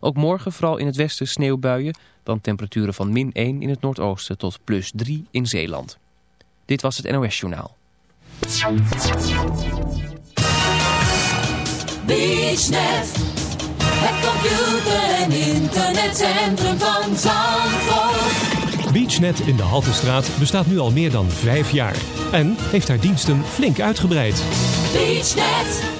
Ook morgen vooral in het westen sneeuwbuien. Dan temperaturen van min 1 in het noordoosten tot plus 3 in Zeeland. Dit was het NOS Journaal. BeachNet, het computer- en internetcentrum van Zandvoort. BeachNet in de Haltestraat bestaat nu al meer dan vijf jaar. En heeft haar diensten flink uitgebreid. BeachNet.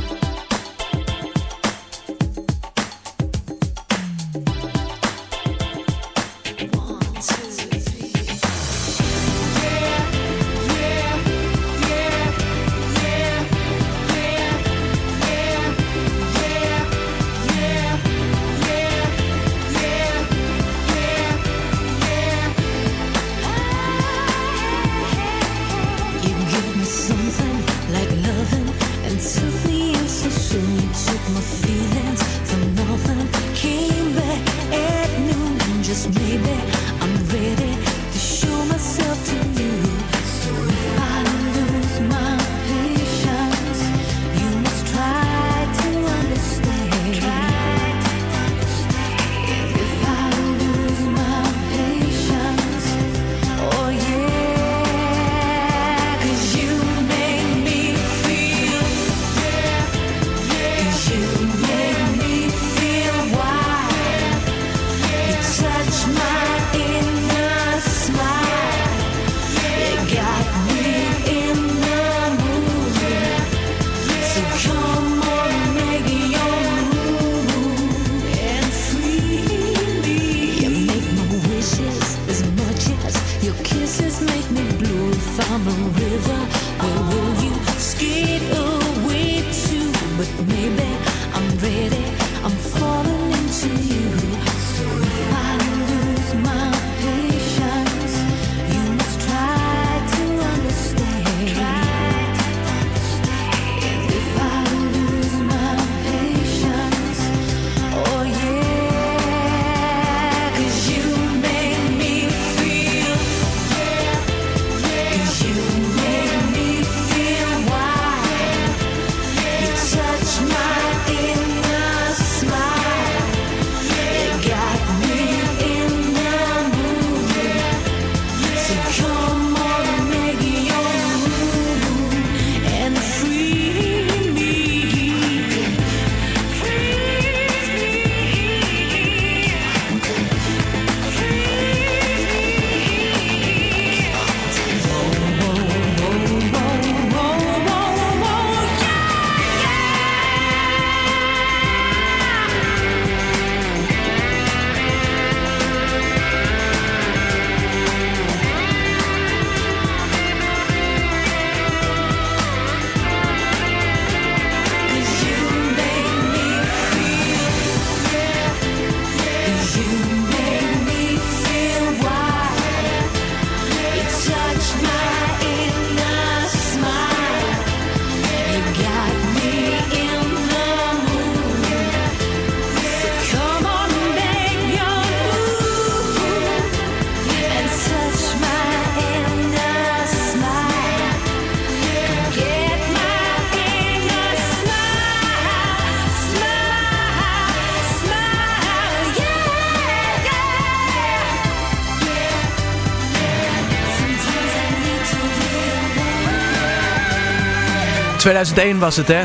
2001 was het, hè?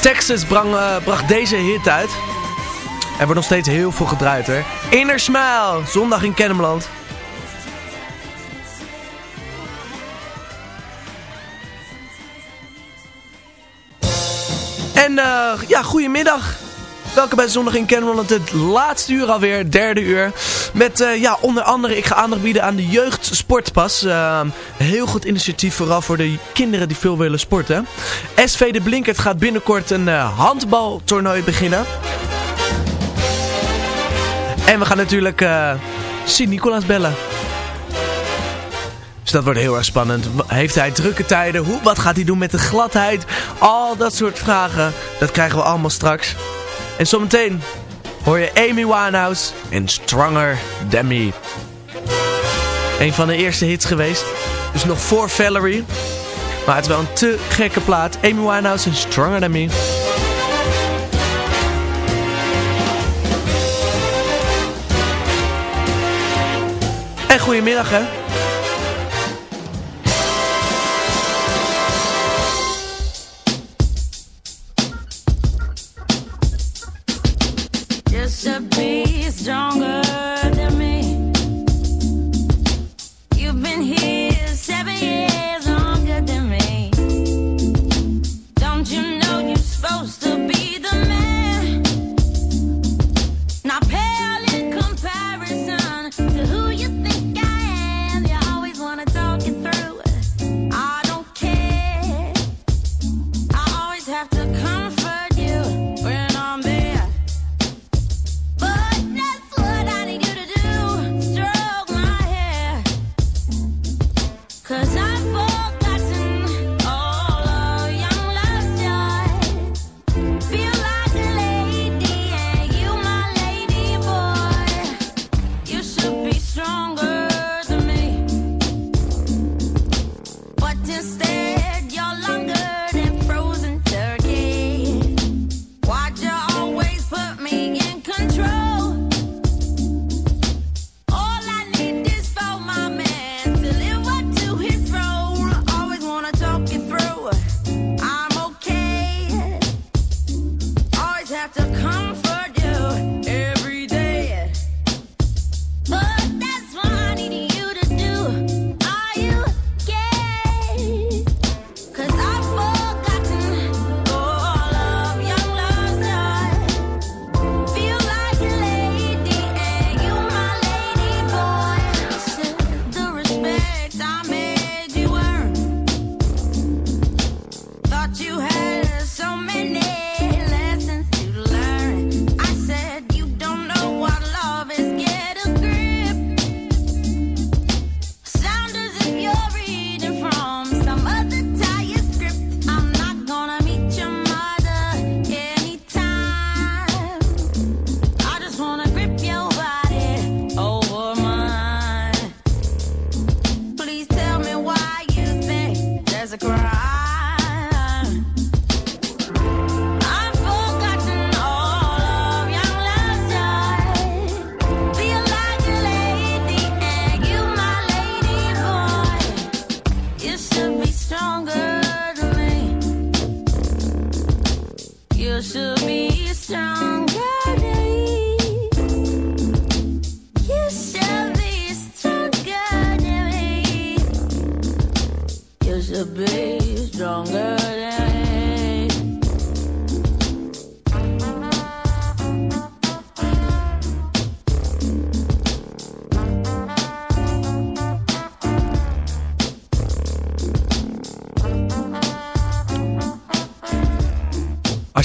Texas brang, eh, bracht deze hit uit. Er wordt nog steeds heel veel gedraaid, hè? Inner Smile, zondag in Kennemerland. En eh, ja, goedemiddag. Welkom bij Zondag in Kennemerland, het laatste uur alweer, derde uur. Met eh, ja, onder andere, ik ga aandacht bieden aan de jeugdsportpas. Een heel goed initiatief, vooral voor de kinderen die veel willen sporten. SV De Blinkert gaat binnenkort een eh, handbaltoernooi beginnen. En we gaan natuurlijk Sint-Nicolaas bellen. Dus dat wordt heel erg spannend. Heeft hij drukke tijden? Hoe, wat gaat hij doen met de gladheid? Al dat soort vragen. Dat krijgen we allemaal straks. En zometeen hoor je Amy Winehouse en Stronger Than Me. Een van de eerste hits geweest. Dus nog voor Valerie. Maar het is wel een te gekke plaat. Amy Winehouse en Stronger Than Me. En goedemiddag hè.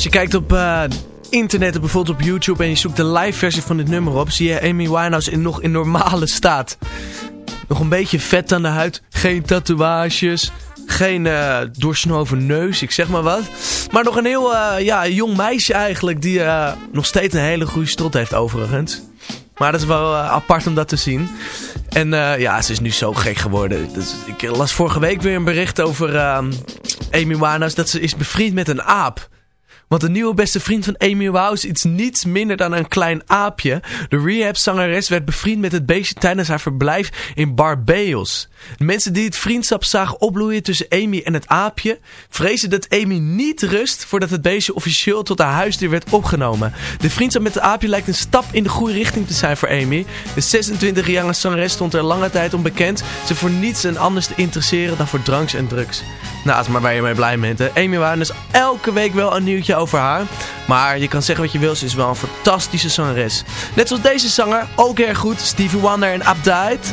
Je kijkt op eh, internet, bijvoorbeeld op YouTube en je zoekt de live versie van dit nummer op, zie je Amy Winehouse in, nog in normale staat. Nog een beetje vet aan de huid, geen tatoeages, geen eh doorsnoven neus, ik zeg maar wat. Maar nog een heel eh, ja, jong meisje eigenlijk, die nog steeds een hele goede strot heeft overigens. Maar dat is wel apart om dat te zien. En ja, ze is nu zo gek geworden. Dus ik las vorige week weer een bericht over ehm, Amy Winehouse dat ze is bevriend met een aap. Want de nieuwe beste vriend van Amy Winehouse is iets niets minder dan een klein aapje. De rehab-zangeres werd bevriend met het beestje tijdens haar verblijf in Barbados. De mensen die het vriendschap zagen opbloeien tussen Amy en het aapje... vrezen dat Amy niet rust voordat het beestje officieel tot haar huisdier werd opgenomen. De vriendschap met het aapje lijkt een stap in de goede richting te zijn voor Amy. De 26-jarige zangeres stond er lange tijd onbekend... ze voor niets en anders te interesseren dan voor dranks en drugs. Nou, is maar waar je mee blij bent. Hè. Amy is elke week wel een nieuwtje over haar. Maar je kan zeggen wat je wil, ze is wel een fantastische zangeres. Net zoals deze zanger, ook erg goed, Stevie Wonder en Update.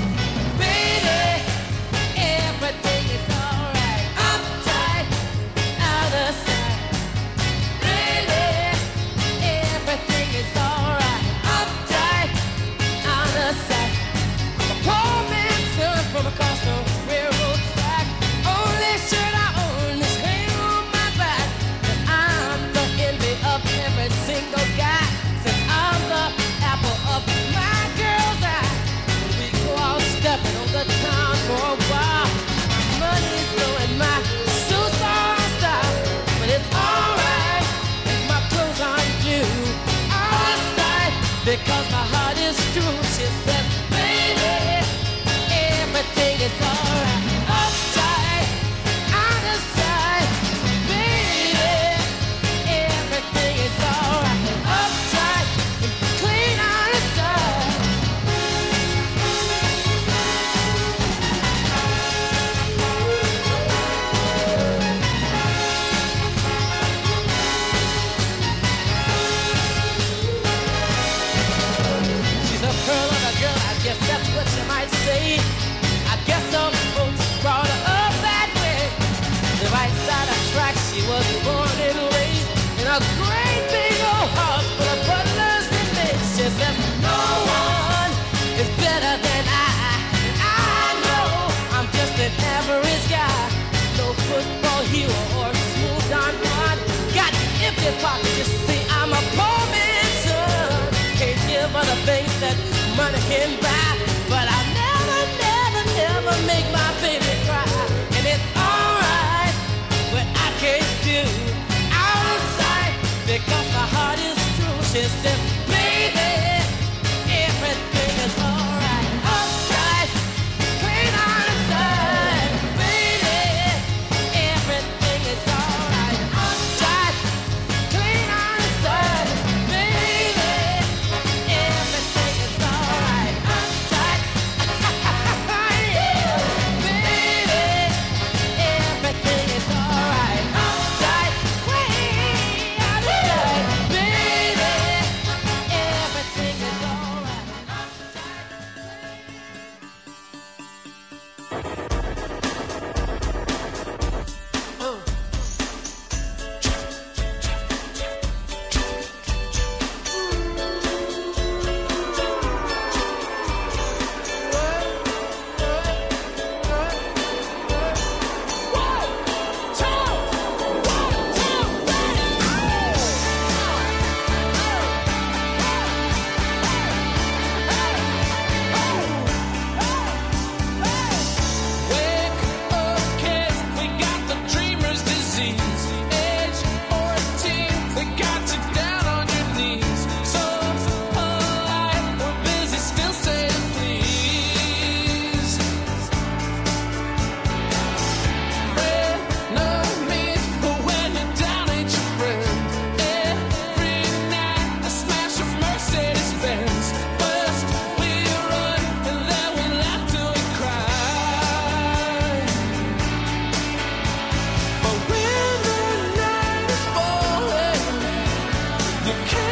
You can't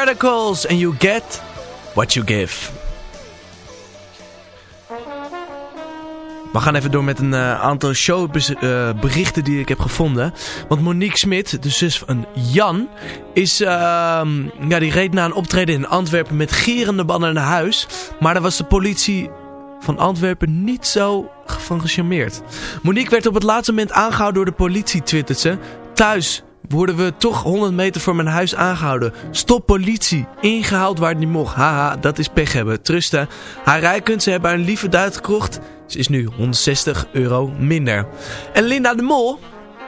Radicals and you get what you give. We gaan even door met een eh, aantal showberichten die ik heb gevonden. Want Monique Smit, de zus van Jan, is, ehm, ja, die reed na een optreden in Antwerpen met gierende banden naar huis. Maar daar was de politie van Antwerpen niet zo van gecharmeerd. Monique werd op het laatste moment aangehouden door de politie, twittert ze. Thuis worden we toch 100 meter voor mijn huis aangehouden. Stop politie. Ingehaald waar het niet mocht. Haha, dat is pech hebben. Trusten. Haar rijkunsten hebben haar een lieve duit gekocht. Ze is nu 160 euro minder. En Linda de Mol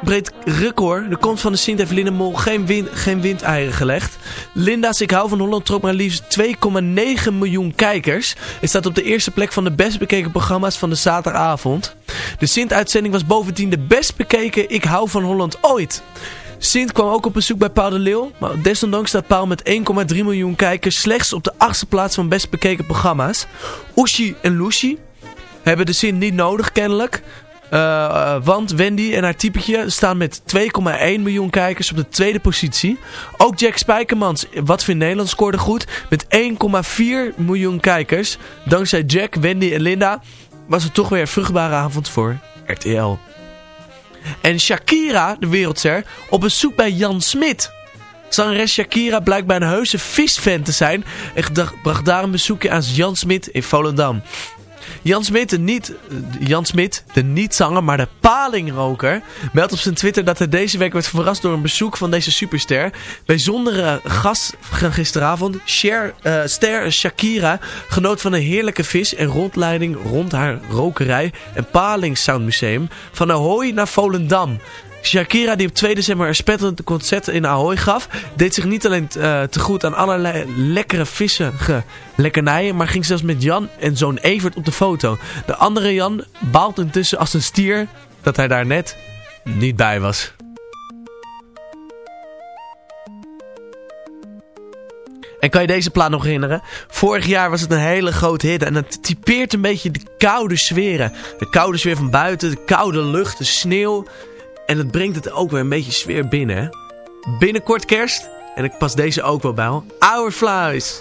breekt record. De komst van de Sint heeft Linda Mol geen, win geen windeieren gelegd. Linda's Ik hou van Holland trok maar liefst 2,9 miljoen kijkers. Het staat op de eerste plek van de best bekeken programma's van de zaterdagavond. De Sint-uitzending was bovendien de best bekeken Ik hou van Holland ooit. Sint kwam ook op bezoek bij Paul de Leeuw, maar desondanks staat Paul met 1,3 miljoen kijkers slechts op de achtste plaats van best bekeken programma's. Oeshi en Lucy hebben de Sint niet nodig kennelijk, uh, want Wendy en haar typetje staan met 2,1 miljoen kijkers op de tweede positie. Ook Jack Spijkermans, wat vindt Nederland, scoorde goed met 1,4 miljoen kijkers. Dankzij Jack, Wendy en Linda was het toch weer een vruchtbare avond voor RTL. En Shakira, de wereldster, op bezoek bij Jan Smit. Zangeres Shakira blijkt bij een heuse visfan te zijn en bracht daar een bezoekje aan Jan Smit in Volendam. Jan Smit, de niet, Jan Smit, de niet-zanger, maar de palingroker, meldt op zijn Twitter dat hij deze week werd verrast door een bezoek van deze superster. Bijzondere gast gisteravond, Cher, uh, ster Shakira, genoot van een heerlijke vis en rondleiding rond haar rokerij en Palingsoundmuseum van Ahoy naar Volendam. Shakira, die op 2 december een spetterend concert in Ahoy gaf, deed zich niet alleen uh, te goed aan allerlei lekkere vissige lekkernijen, maar ging zelfs met Jan en zoon Evert op de foto. De andere Jan baalt intussen als een stier dat hij daar net niet bij was. En kan je deze plaat nog herinneren? Vorig jaar was het een hele grote hit en het typeert een beetje de koude sferen. De koude sfeer van buiten, de koude lucht, de sneeuw... En het brengt het ook weer een beetje sfeer binnen. Hè? Binnenkort kerst. En ik pas deze ook wel bij. Our Flies.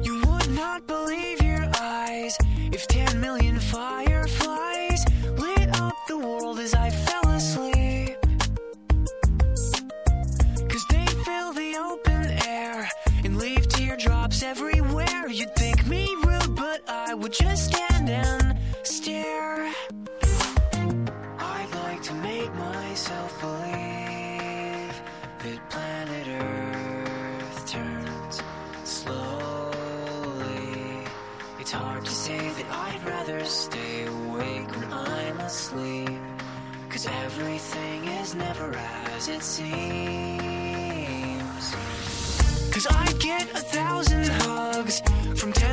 You would not believe your eyes if 10 million fireflies lit up the world as I fell asleep. Cause they fill the open air and leave teardrops everywhere. You'd think me rude, but I would just stand never as it seems. Cause I get a thousand hugs from 10,000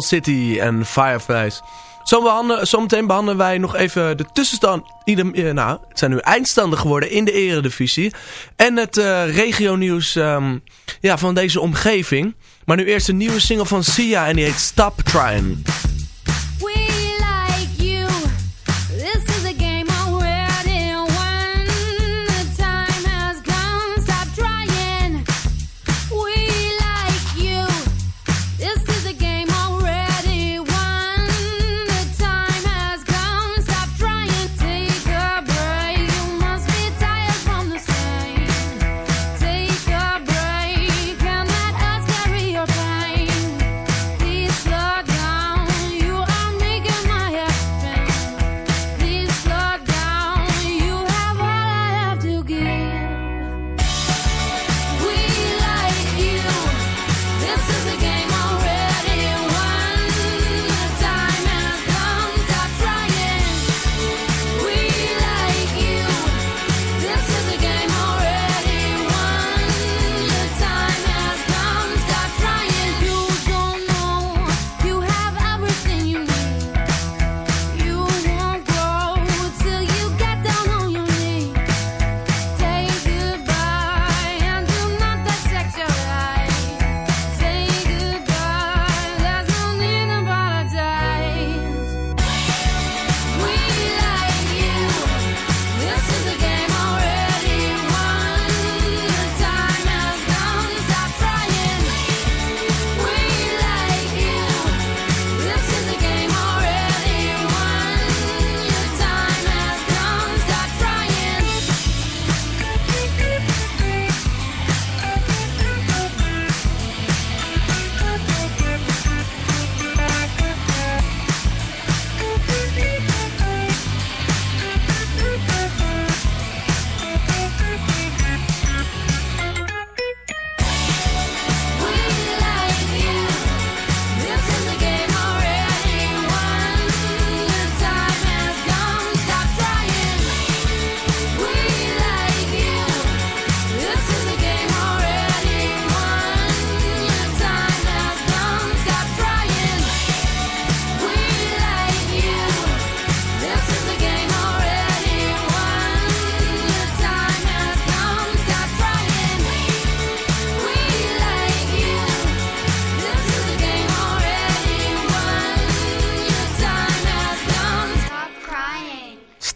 City en Fireflies. Zometeen behandelen wij nog even de tussenstand. Eh, nou, het zijn nu eindstanden geworden in de eredivisie. En het uh, regionieuws ehm, ja, van deze omgeving. Maar nu eerst een nieuwe single van Sia en die heet Stop Trying.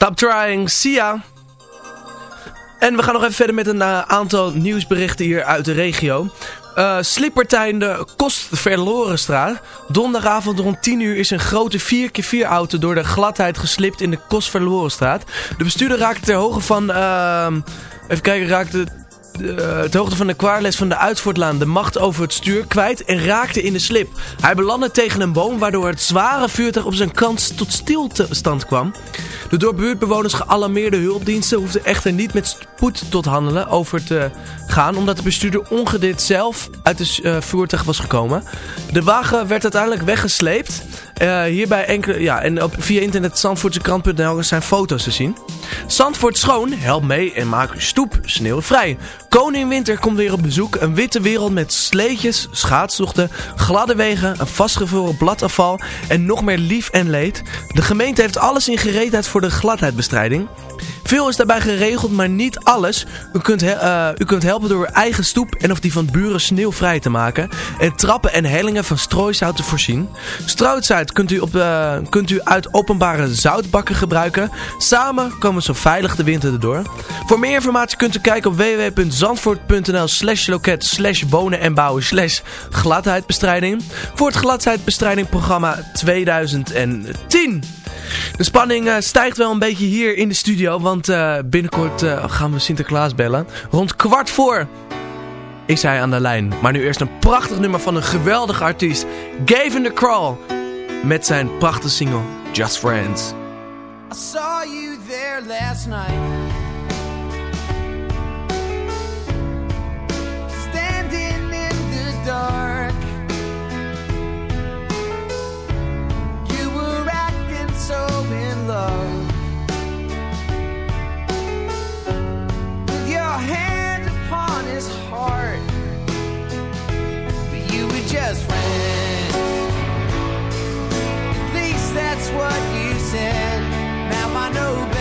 Stop trying, Sia. En we gaan nog even verder met een eh, aantal nieuwsberichten hier uit de regio. Eh, uh, Slippertijn de Kostverlorenstraat. Donderdagavond rond 10 uur is een grote 4x4 auto door de gladheid geslipt in de Kost Verlorenstraat. De bestuurder raakte ter hoogte van... Ehm, even kijken, raakte eh, het hoogte van de kwaarles van de Uitvoortlaan de macht over het stuur kwijt en raakte in de slip. Hij belandde tegen een boom waardoor het zware vuurtuig op zijn kant tot stilstand kwam. De door buurtbewoners gealarmeerde hulpdiensten hoefden echter niet met spoed tot handelen over te gaan omdat de bestuurder ongedit zelf uit het eh, voertuig was gekomen. De wagen werd uiteindelijk weggesleept eh, hierbij enkele, ja, en op, via internet zandvoortsekrant.nl zijn foto's te zien. Zandvoort schoon, help mee en maak uw stoep sneeuwvrij. Koning Winter komt weer op bezoek. Een witte wereld met sleetjes, schaatszochten, gladde wegen, een vastgevulde bladafval en nog meer lief en leed. De gemeente heeft alles in gereedheid voor de gladheidbestrijding. Veel is daarbij geregeld, maar niet alles. U kunt, eh, u kunt helpen door uw eigen stoep en of die van buren sneeuwvrij te maken. En trappen en hellingen van strooisout te voorzien. Strooisout kunt u, eh, kunt u uit openbare zoutbakken gebruiken. Samen komen we zo veilig de winter erdoor. Voor meer informatie kunt u kijken op www.zandvoort.nl slash loket slash wonen en bouwen slash gladheidbestrijding. Voor het gladheidbestrijdingprogramma 2010. De spanning eh, stijgt wel een beetje hier in de studio, want eh, binnenkort eh, gaan we Sinterklaas bellen. Rond kwart voor is hij aan de lijn. Maar nu eerst een prachtig nummer van een geweldige artiest, Gavin the Crawl. Met zijn prachtige single, Just Friends. I saw you there last night. Standing in the dark. Love. With your hand upon his heart. But you were just friends. At least that's what you said. Now I know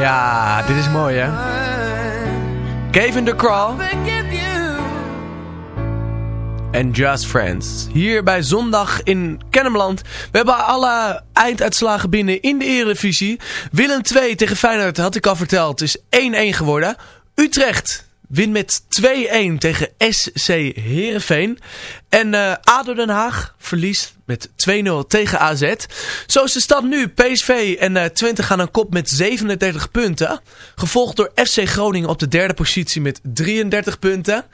Ja, dit is mooi hè. Gavin the Crawl en Just Friends. Hier bij Zondag in Kennemerland. We hebben alle einduitslagen binnen in de Eredivisie. Willem 2 tegen Feyenoord, had ik al verteld, is 1-1 geworden. Utrecht wint met 2-1 tegen SC Heerenveen. En eh ADO Den Haag verliest met 2-0 tegen AZ. Zo is de stad nu. PSV en eh, Twente gaan een kop met 37 punten. Gevolgd door FC Groningen op de derde positie met 33 punten.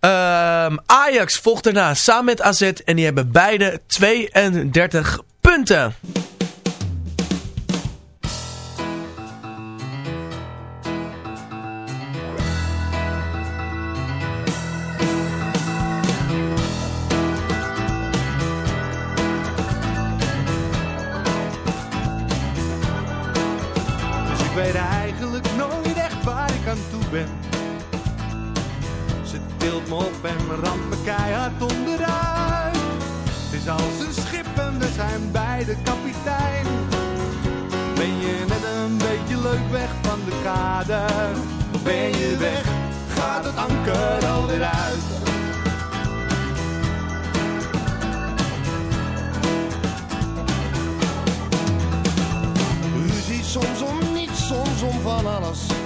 Ehm, Ajax volgt daarna samen met AZ en die hebben beide 32 punten. Me op en ramt me keihard onderuit. Het is als een schip en we zijn beide kapitein. Ben je net een beetje leuk weg van de kade? Of ben je weg, gaat het anker alweer uit. Ruzie soms om niets, soms om van alles.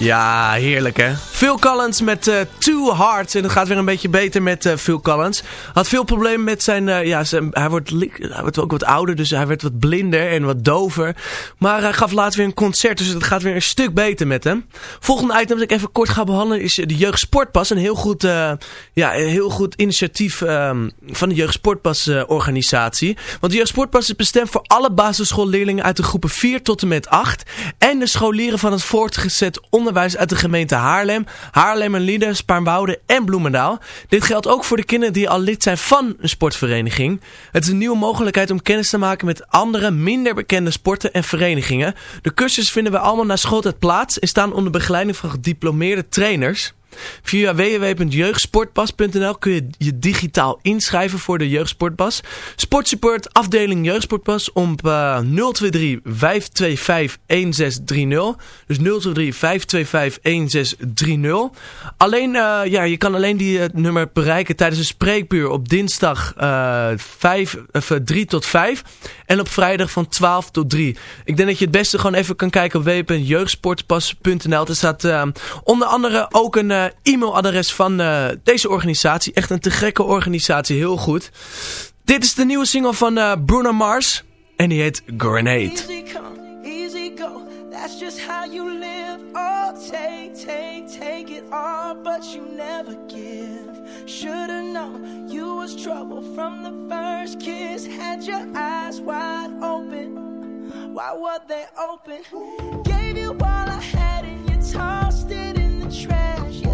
Ja, heerlijk hè. Phil Collins met eh Two Hearts. En het gaat weer een beetje beter met eh, Phil Collins. Had veel problemen met zijn... eh, ja, zijn, hij, wordt, hij wordt ook wat ouder, dus hij werd wat blinder en wat dover. Maar hij gaf laatst weer een concert, dus het gaat weer een stuk beter met hem. Volgende item dat ik even kort ga behandelen is de Jeugdsportpas. Een heel goed, ja, een heel goed initiatief ehm, van de Jeugdsportpas organisatie. Want de Jeugdsportpas is bestemd voor alle basisschoolleerlingen uit de groepen 4 tot en met 8. En de scholieren van het voortgezet onderwijs uit de gemeente Haarlem, Haarlem en Lieden, Spaarnwoude en Bloemendaal. Dit geldt ook voor de kinderen die al lid zijn van een sportvereniging. Het is een nieuwe mogelijkheid om kennis te maken met andere, minder bekende sporten en verenigingen. De cursussen vinden we allemaal na schooltijd plaats en staan onder begeleiding van gediplomeerde trainers. Via www.jeugdsportpas.nl kun je je digitaal inschrijven voor de Jeugdsportpas. Sportsupport afdeling Jeugdsportpas eh, 023 525 1630. Dus 023 525 1630. Alleen, eh, ja, je kan alleen die eh, nummer bereiken tijdens een spreekuur op dinsdag eh 5, of, eh, 3 tot 5. En op vrijdag van 12 tot 3. Ik denk dat je het beste gewoon even kan kijken op www.jeugdsportpas.nl. Er staat onder andere ook een eh, e-mailadres van eh, deze organisatie. Echt een te gekke organisatie, heel goed. Dit is de nieuwe single van eh, Bruno Mars. En die heet Grenade. Easy come, easy go. That's just how you live. Oh, take, take, take it all, but you never give. Should've known you was trouble from the first kiss. Had your eyes wide open. Why were they open? Gave you all I had and you tossed it in the trash.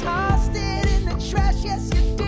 tossed it in the trash, yes, you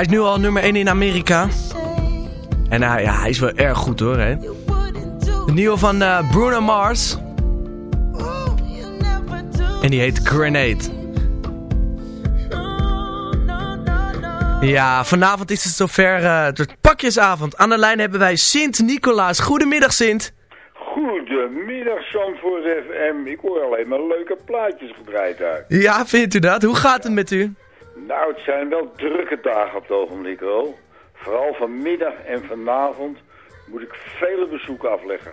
Hij is nu al nummer 1 in Amerika. En hij, ja, hij is wel erg goed hoor. Hè? De nieuwe van eh, Bruno Mars. En die heet Grenade. Ja, vanavond is het zover uh, de pakjesavond. Aan de lijn hebben wij Sint-Nicolaas. Goedemiddag Sint. Goedemiddag Zandvoort FM. Ik hoor alleen maar leuke plaatjes gedraaid uit. Ja, vindt u dat? Hoe gaat het met u? Nou, het zijn wel drukke dagen op het ogenblik. Vooral vanmiddag en vanavond moet ik vele bezoeken afleggen.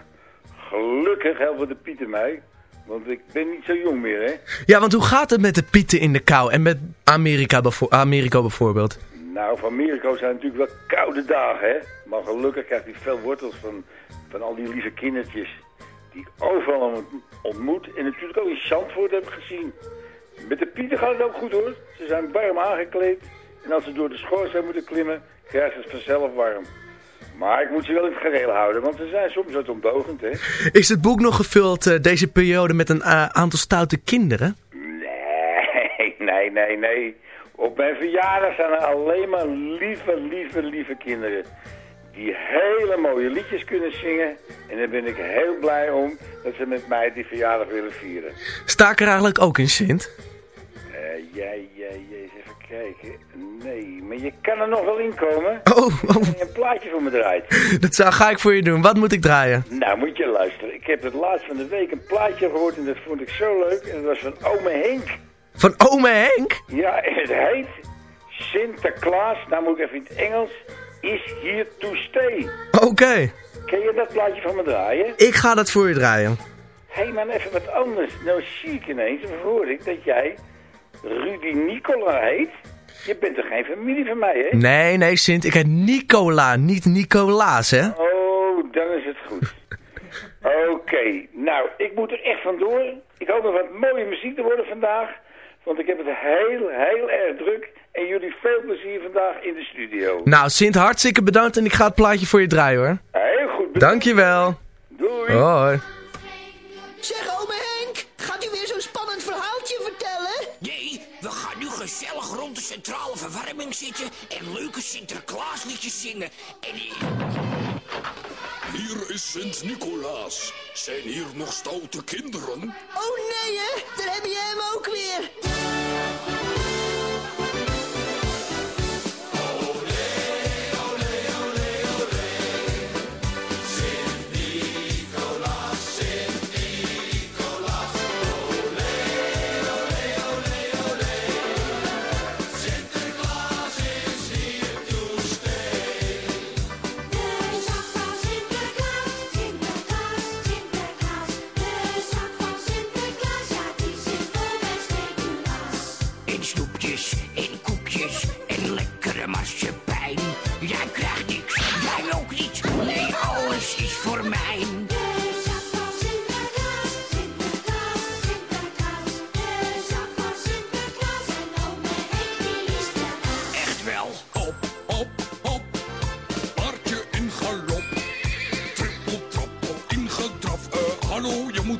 Gelukkig helpen de Pieten mij, want ik ben niet zo jong meer, hè. Ja, want hoe gaat het met de pieten in de kou en met Amerika, bevo- Amerika bijvoorbeeld? Nou, van Amerika zijn natuurlijk wel koude dagen, hè. Maar gelukkig krijgt hij veel wortels van, van al die lieve kindertjes. Die ik overal ont- ontmoet. En natuurlijk ook in Zandvoort heb gezien. Met de Pieten gaat het ook goed, hoor. Ze zijn warm aangekleed. En als ze door de schoorsteen moeten klimmen, krijgen ze het vanzelf warm. Maar ik moet ze wel in het gereel houden, want ze zijn soms wat ontdogend, hè. Is het boek nog gevuld eh, deze periode met een eh, aantal stoute kinderen? Nee, nee, nee, nee. Op mijn verjaardag zijn er alleen maar lieve, lieve, lieve kinderen. Die hele mooie liedjes kunnen zingen. En daar ben ik heel blij om dat ze met mij die verjaardag willen vieren. Sta ik er eigenlijk ook in, Sint? Eh jij, jij, jij, eens even kijken. Nee, maar je kan er nog wel in komen. Oh, oh. Je een plaatje voor me draait. Dat zou, ga ik voor je doen. Wat moet ik draaien? Nou, moet je luisteren. Ik heb het laatst van de week een plaatje gehoord en dat vond ik zo leuk. En dat was van ome Henk. Van ome Henk? Ja, en het heet Sinterklaas, nou moet ik even in het Engels, is here to stay. Oké. Ken je dat plaatje van me draaien? Ik ga dat voor je draaien. Hé hey man, even wat anders. Nou zie ik ineens, hoor ik, dat jij Rudy Nicola heet. Je bent toch geen familie van mij, hè? Nee, nee, Sint. Ik heet Nicola, niet Nicolaas, hè? Oh, dan is het goed. Oké, nou, ik moet er echt vandoor. Ik hoop nog wat mooie muziek te worden vandaag. Want ik heb het heel, heel erg druk. En jullie veel plezier vandaag in de studio. Nou, Sint, hartstikke bedankt en ik ga het plaatje voor je draaien, hoor. Heel goed. Dankjewel. Doei. Hoi. Zeg, ome Henk, gaat u weer zo'n spannend verhaaltje vertellen? Nee, we gaan nu gezellig rond de centrale verwarming zitten en leuke Sinterklaasliedjes zingen. En Hier is Sint-Nicolaas. Zijn hier nog stoute kinderen? Oh nee, hè? Daar heb je hem ook weer.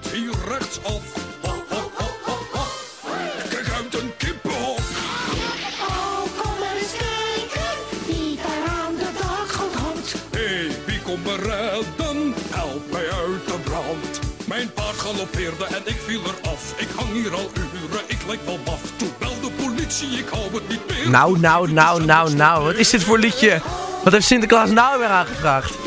Moet hier rechtsaf. Kijk uit een kippenhok. Oh, kom maar eens kijken wie daar aan de hangt. Hé, hey, wie komt me redden? Help mij uit de brand. Mijn paard galoppeerde en ik viel eraf. Ik hang hier al uren, ik lijk wel maf. Toen bel de politie, ik hou het niet meer. Nou, nou, nou, nou, nou. Wat is dit voor liedje? Wat heeft Sinterklaas nou weer aangevraagd?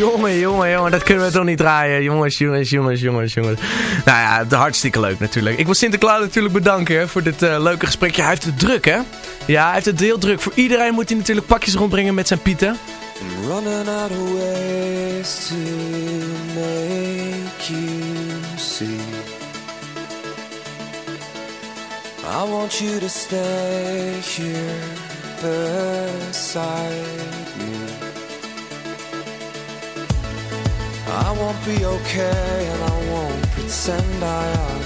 Jongen, jongen, jongen, dat kunnen we toch niet draaien. Jongens, jongens, jongens, jongens, jongens. Nou ja, hartstikke leuk natuurlijk. Ik wil Sinterklaas natuurlijk bedanken hè, voor dit eh, leuke gesprekje. Hij heeft het druk, hè? Ja, hij heeft het heel druk. Voor iedereen moet hij natuurlijk pakjes rondbrengen met zijn pieten. Running out of ways to make you see. I want you to stay here beside I won't be okay and I won't pretend I am.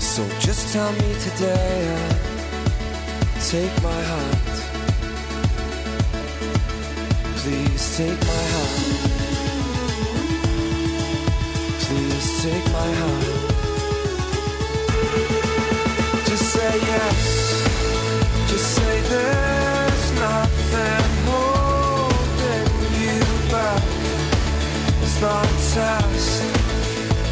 So just tell me today and take my hand. Please take my hand. Please take my hand. Just say yes. Just say there's not test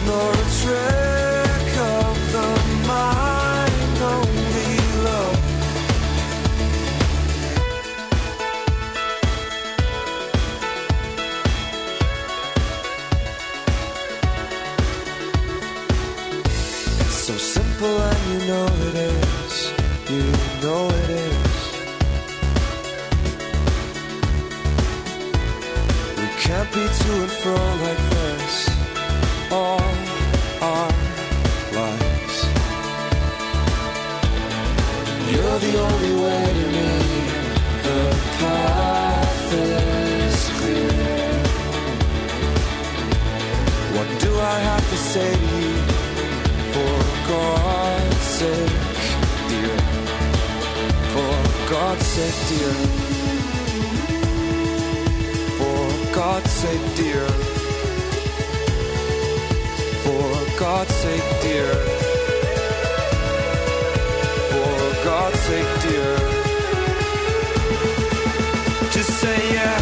nor a trick of the mind, only love. It's so simple, and you know it is. You know it is. can't be to and fro sake, dear. For God's sake, dear. For God's sake, dear. For God's sake, dear. Just say yes.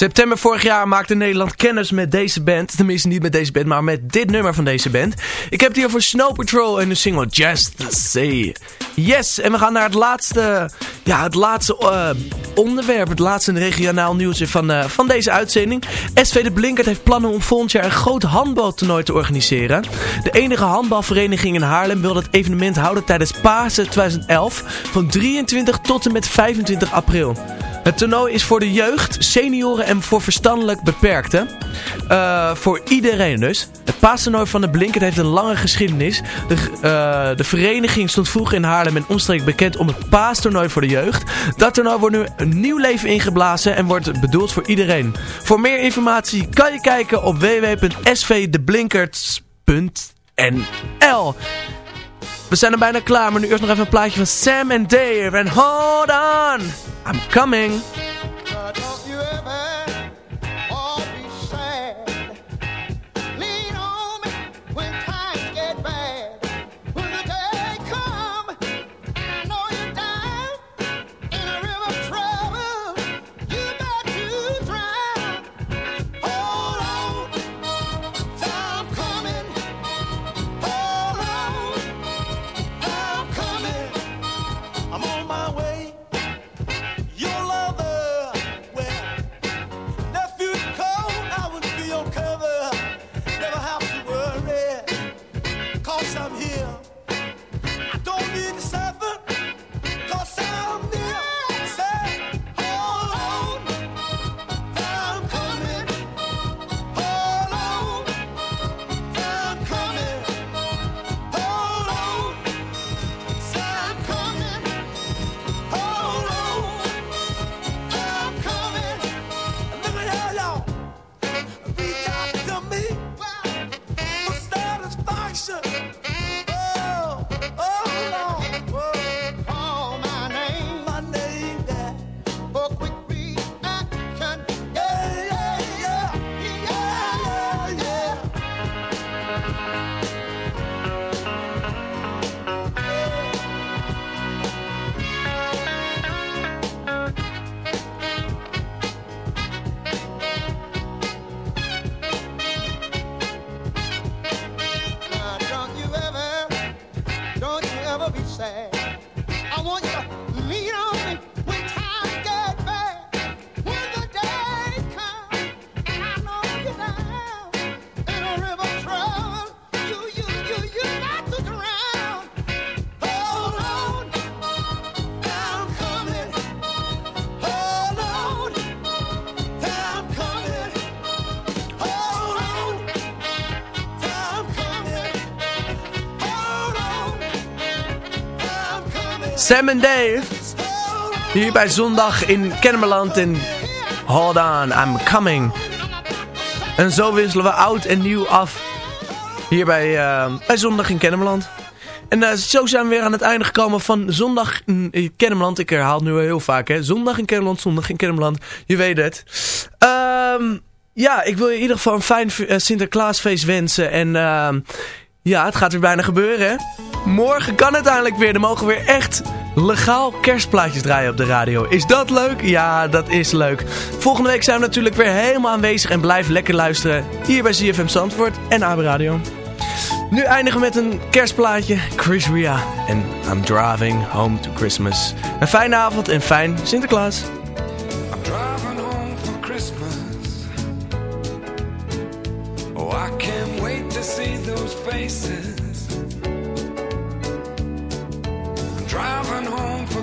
September vorig jaar maakte Nederland kennis met deze band. Tenminste niet met deze band, maar met dit nummer van deze band. Ik heb het hier voor Snow Patrol en de single Just to Say. Yes, en we gaan naar het laatste, ja, het laatste eh, onderwerp. Het laatste regionaal nieuwtje van, eh, van deze uitzending. SV De Blinkert heeft plannen om volgend jaar een groot handbaltoernooi te organiseren. De enige handbalvereniging in Haarlem wil dat evenement houden tijdens Pasen 2011 van 23 tot en met 25 april. Het toernooi is voor de jeugd, senioren en voor verstandelijk beperkten. Eh, voor iedereen dus. Het paastoernooi van de Blinkert heeft een lange geschiedenis. De, eh, de vereniging stond vroeger in Haarlem en omstreek bekend om het paastoernooi voor de jeugd. Dat toernooi wordt nu een nieuw leven ingeblazen en wordt bedoeld voor iedereen. Voor meer informatie kan je kijken op www.svdeblinkerts.nl We zijn er bijna klaar, maar nu eerst nog even een plaatje van Sam en Dave. En hold on, I'm coming. Sam en Dave. Hier bij zondag in Kennemerland in Hold on, I'm coming. En zo wisselen we oud en nieuw af. Hier bij, eh, bij zondag in Kennemerland. En eh, zo zijn we weer aan het einde gekomen van zondag in Kennemerland. Ik herhaal nu heel vaak, hè. Zondag in Kennemerland, zondag in Kennemerland. Je weet het. Ehm, ja, ik wil je in ieder geval een fijn eh, Sinterklaasfeest wensen. En ehm, ja, het gaat weer bijna gebeuren, hè. Morgen kan het eindelijk weer. Dan mogen we weer echt legaal kerstplaatjes draaien op de radio. Is dat leuk? Ja, dat is leuk. Volgende week zijn we natuurlijk weer helemaal aanwezig. En blijf lekker luisteren hier bij CFM Zandvoort en AB Radio. Nu eindigen we met een kerstplaatje. Chris Ria en I'm Driving Home to Christmas. Een fijne avond en fijn Sinterklaas. I'm driving home for Christmas. Oh,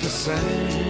The same.